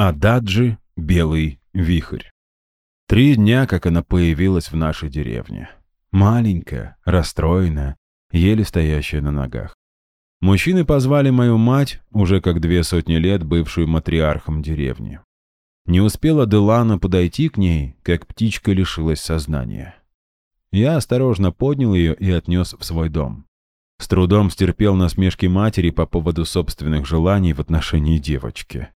Ададжи — белый вихрь. Три дня, как она появилась в нашей деревне. Маленькая, расстроенная, еле стоящая на ногах. Мужчины позвали мою мать, уже как две сотни лет бывшую матриархом деревни. Не успела Делана подойти к ней, как птичка лишилась сознания. Я осторожно поднял ее и отнес в свой дом. С трудом стерпел насмешки матери по поводу собственных желаний в отношении девочки.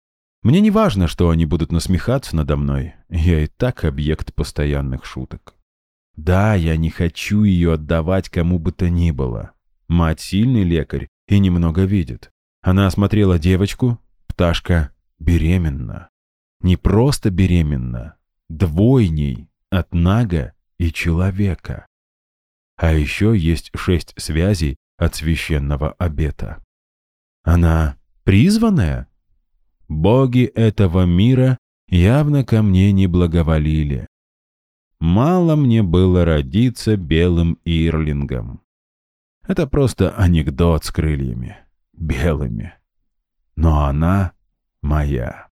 Мне не важно, что они будут насмехаться надо мной, я и так объект постоянных шуток. Да, я не хочу ее отдавать кому бы то ни было. Мать сильный лекарь и немного видит. Она осмотрела девочку, пташка беременна. Не просто беременна, двойней от нага и человека. А еще есть шесть связей от священного обета. Она призванная? Боги этого мира явно ко мне не благоволили. Мало мне было родиться белым ирлингом. Это просто анекдот с крыльями. Белыми. Но она моя.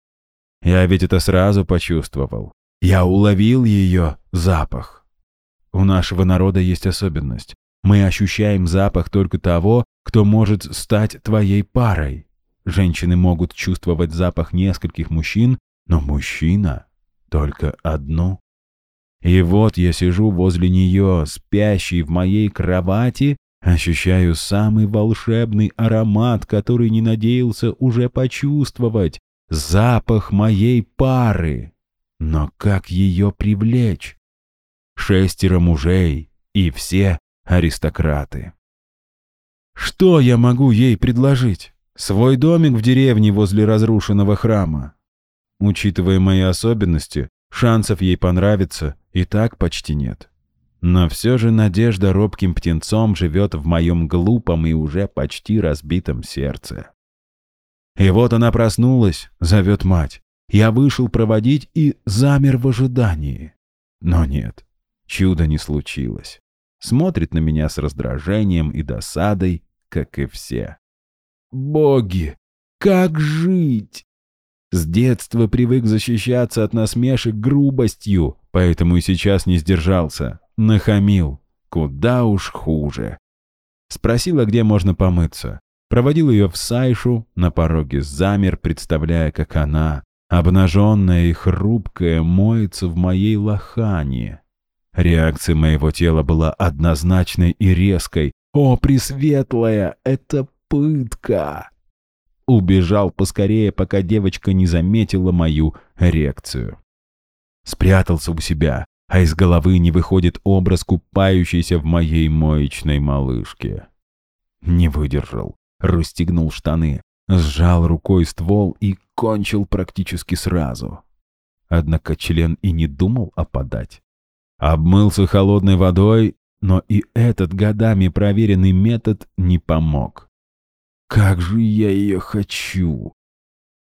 Я ведь это сразу почувствовал. Я уловил ее запах. У нашего народа есть особенность. Мы ощущаем запах только того, кто может стать твоей парой. Женщины могут чувствовать запах нескольких мужчин, но мужчина — только одну. И вот я сижу возле нее, спящий в моей кровати, ощущаю самый волшебный аромат, который не надеялся уже почувствовать, запах моей пары. Но как ее привлечь? Шестеро мужей, и все аристократы. Что я могу ей предложить? Свой домик в деревне возле разрушенного храма. Учитывая мои особенности, шансов ей понравиться и так почти нет. Но все же надежда робким птенцом живет в моем глупом и уже почти разбитом сердце. И вот она проснулась, зовет мать. Я вышел проводить и замер в ожидании. Но нет, чуда не случилось. Смотрит на меня с раздражением и досадой, как и все. Боги, как жить? С детства привык защищаться от насмешек грубостью, поэтому и сейчас не сдержался. Нахамил. Куда уж хуже. Спросила, где можно помыться. Проводил ее в Сайшу, на пороге замер, представляя, как она, обнаженная и хрупкая, моется в моей лохане. Реакция моего тела была однозначной и резкой. «О, Пресветлая, это пытка!» убежал поскорее, пока девочка не заметила мою эрекцию. Спрятался у себя, а из головы не выходит образ купающейся в моей моечной малышке. Не выдержал, расстегнул штаны, сжал рукой ствол и кончил практически сразу. Однако член и не думал опадать. Обмылся холодной водой, но и этот годами проверенный метод не помог. Как же я ее хочу!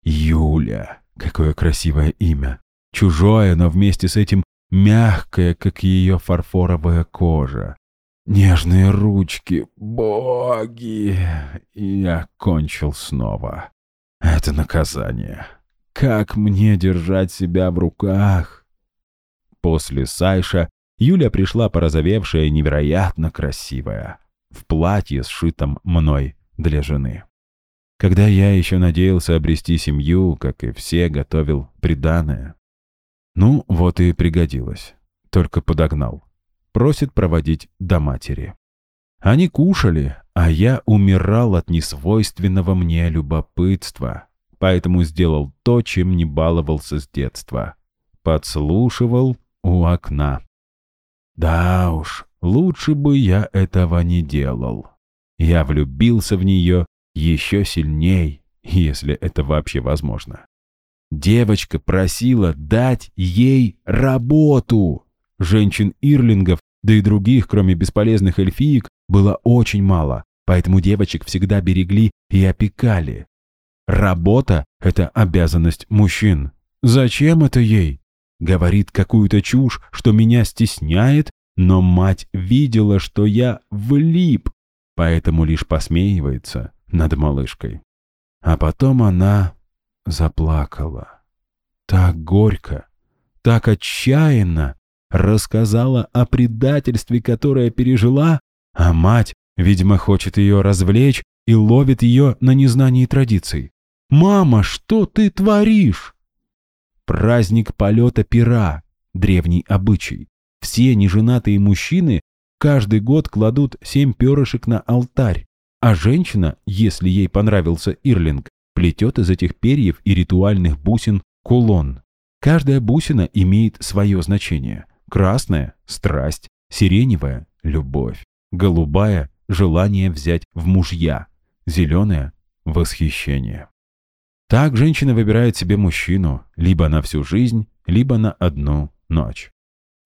Юля. Какое красивое имя. Чужое, но вместе с этим мягкое, как ее фарфоровая кожа. Нежные ручки. Боги! Я кончил снова. Это наказание. Как мне держать себя в руках? После Сайша Юля пришла порозовевшая, невероятно красивая. В платье, сшитом мной для жены. Когда я еще надеялся обрести семью, как и все, готовил приданое. Ну, вот и пригодилось. Только подогнал. Просит проводить до матери. Они кушали, а я умирал от несвойственного мне любопытства, поэтому сделал то, чем не баловался с детства. Подслушивал у окна. Да уж, лучше бы я этого не делал. Я влюбился в нее еще сильней, если это вообще возможно. Девочка просила дать ей работу. Женщин-ирлингов, да и других, кроме бесполезных эльфиек, было очень мало, поэтому девочек всегда берегли и опекали. Работа — это обязанность мужчин. Зачем это ей? Говорит какую-то чушь, что меня стесняет, но мать видела, что я влип поэтому лишь посмеивается над малышкой. А потом она заплакала. так горько, так отчаянно рассказала о предательстве, которое пережила, а мать, видимо, хочет ее развлечь и ловит ее на незнании традиций. «Мама, что ты творишь?» Праздник полета пера, древний обычай. Все неженатые мужчины каждый год кладут семь перышек на алтарь, а женщина, если ей понравился Ирлинг, плетет из этих перьев и ритуальных бусин кулон. Каждая бусина имеет свое значение. Красная – страсть, сиреневая – любовь, голубая – желание взять в мужья, зеленая – восхищение. Так женщина выбирает себе мужчину либо на всю жизнь, либо на одну ночь.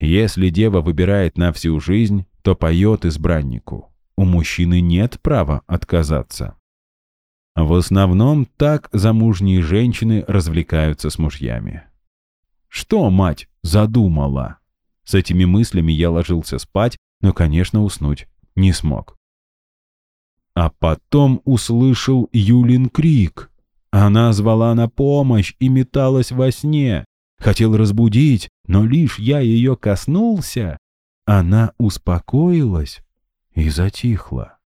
Если дева выбирает на всю жизнь, то поет избраннику. У мужчины нет права отказаться. В основном так замужние женщины развлекаются с мужьями. Что мать задумала? С этими мыслями я ложился спать, но, конечно, уснуть не смог. А потом услышал Юлин крик. Она звала на помощь и металась во сне. Хотел разбудить, но лишь я ее коснулся. Она успокоилась и затихла.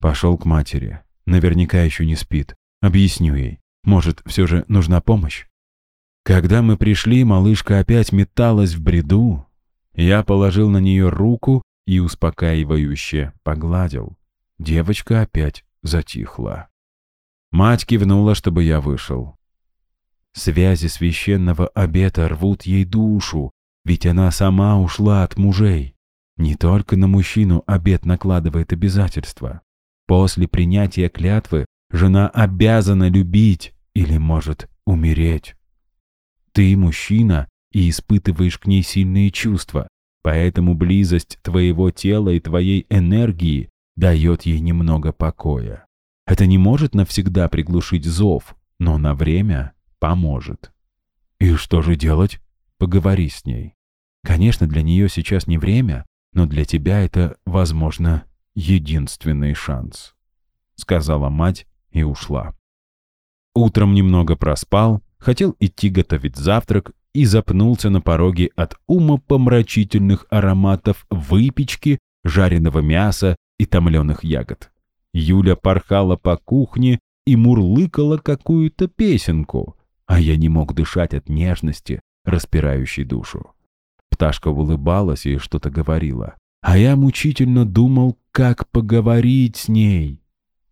Пошел к матери. Наверняка еще не спит. Объясню ей. Может, все же нужна помощь? Когда мы пришли, малышка опять металась в бреду. Я положил на нее руку и успокаивающе погладил. Девочка опять затихла. Мать кивнула, чтобы я вышел. Связи священного обета рвут ей душу, ведь она сама ушла от мужей. Не только на мужчину обет накладывает обязательства. После принятия клятвы жена обязана любить или может умереть. Ты мужчина и испытываешь к ней сильные чувства, поэтому близость твоего тела и твоей энергии дает ей немного покоя. Это не может навсегда приглушить зов, но на время поможет. И что же делать? Поговори с ней. Конечно, для нее сейчас не время, но для тебя это, возможно, единственный шанс», — сказала мать и ушла. Утром немного проспал, хотел идти готовить завтрак и запнулся на пороге от умопомрачительных ароматов выпечки, жареного мяса и томленых ягод. Юля порхала по кухне и мурлыкала какую-то песенку, а я не мог дышать от нежности, распирающей душу. Пташка улыбалась и что-то говорила, а я мучительно думал, как поговорить с ней.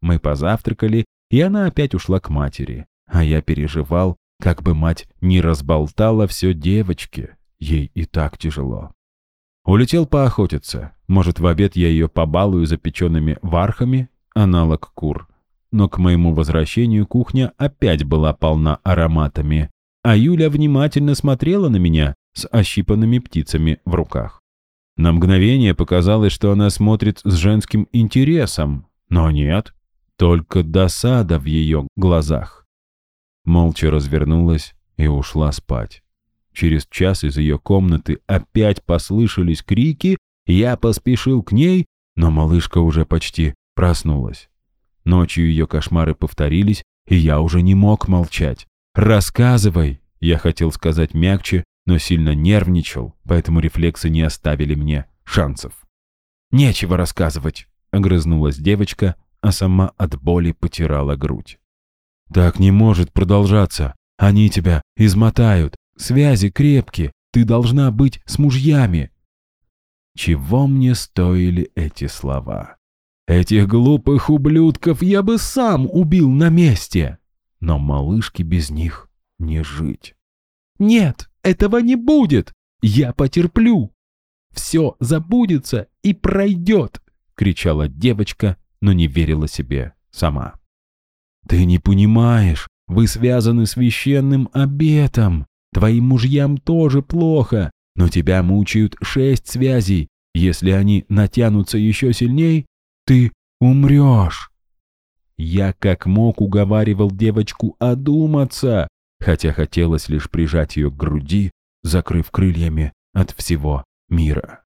Мы позавтракали, и она опять ушла к матери, а я переживал, как бы мать не разболтала все девочке, ей и так тяжело. Улетел поохотиться, может, в обед я ее побалую запеченными вархами, аналог кур. Но к моему возвращению кухня опять была полна ароматами, а Юля внимательно смотрела на меня с ощипанными птицами в руках. На мгновение показалось, что она смотрит с женским интересом, но нет, только досада в ее глазах. Молча развернулась и ушла спать. Через час из ее комнаты опять послышались крики, я поспешил к ней, но малышка уже почти проснулась. Ночью ее кошмары повторились, и я уже не мог молчать. «Рассказывай!» Я хотел сказать мягче, но сильно нервничал, поэтому рефлексы не оставили мне шансов. «Нечего рассказывать», — огрызнулась девочка, а сама от боли потирала грудь. «Так не может продолжаться. Они тебя измотают. Связи крепкие. Ты должна быть с мужьями». Чего мне стоили эти слова? Этих глупых ублюдков я бы сам убил на месте. Но малышке без них не жить. Нет, этого не будет. Я потерплю. Все забудется и пройдет, кричала девочка, но не верила себе сама. Ты не понимаешь, вы связаны священным обетом. Твоим мужьям тоже плохо, но тебя мучают шесть связей. Если они натянутся еще сильней, ты умрешь. Я как мог уговаривал девочку одуматься, хотя хотелось лишь прижать ее к груди, закрыв крыльями от всего мира.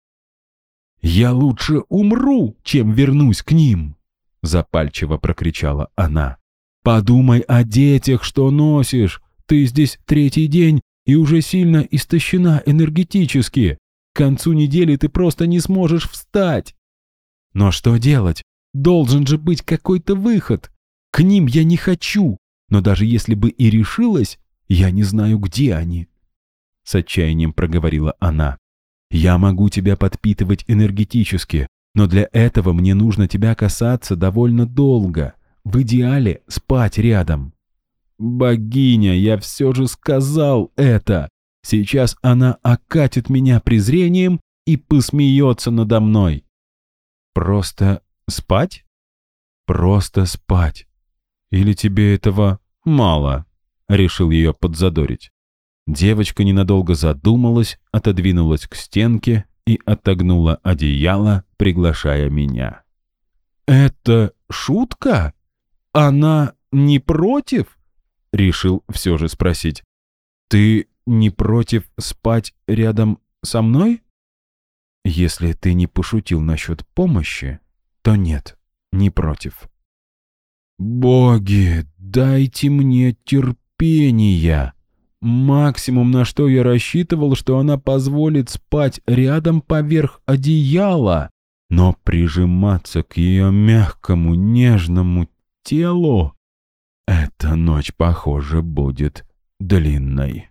«Я лучше умру, чем вернусь к ним!» — запальчиво прокричала она. «Подумай о детях, что носишь. Ты здесь третий день, и уже сильно истощена энергетически. К концу недели ты просто не сможешь встать. Но что делать? Должен же быть какой-то выход. К ним я не хочу, но даже если бы и решилась, я не знаю, где они. С отчаянием проговорила она. Я могу тебя подпитывать энергетически, но для этого мне нужно тебя касаться довольно долго. В идеале спать рядом. Богиня, я все же сказал это. Сейчас она окатит меня презрением и посмеется надо мной. Просто спать? Просто спать. Или тебе этого мало? Решил ее подзадорить. Девочка ненадолго задумалась, отодвинулась к стенке и отогнула одеяло, приглашая меня. «Это шутка? Она не против?» Решил все же спросить. «Ты не против спать рядом со мной?» «Если ты не пошутил насчет помощи, то нет, не против». «Боги, дайте мне терпения!» Максимум, на что я рассчитывал, что она позволит спать рядом поверх одеяла, но прижиматься к ее мягкому, нежному телу... Эта ночь, похоже, будет длинной.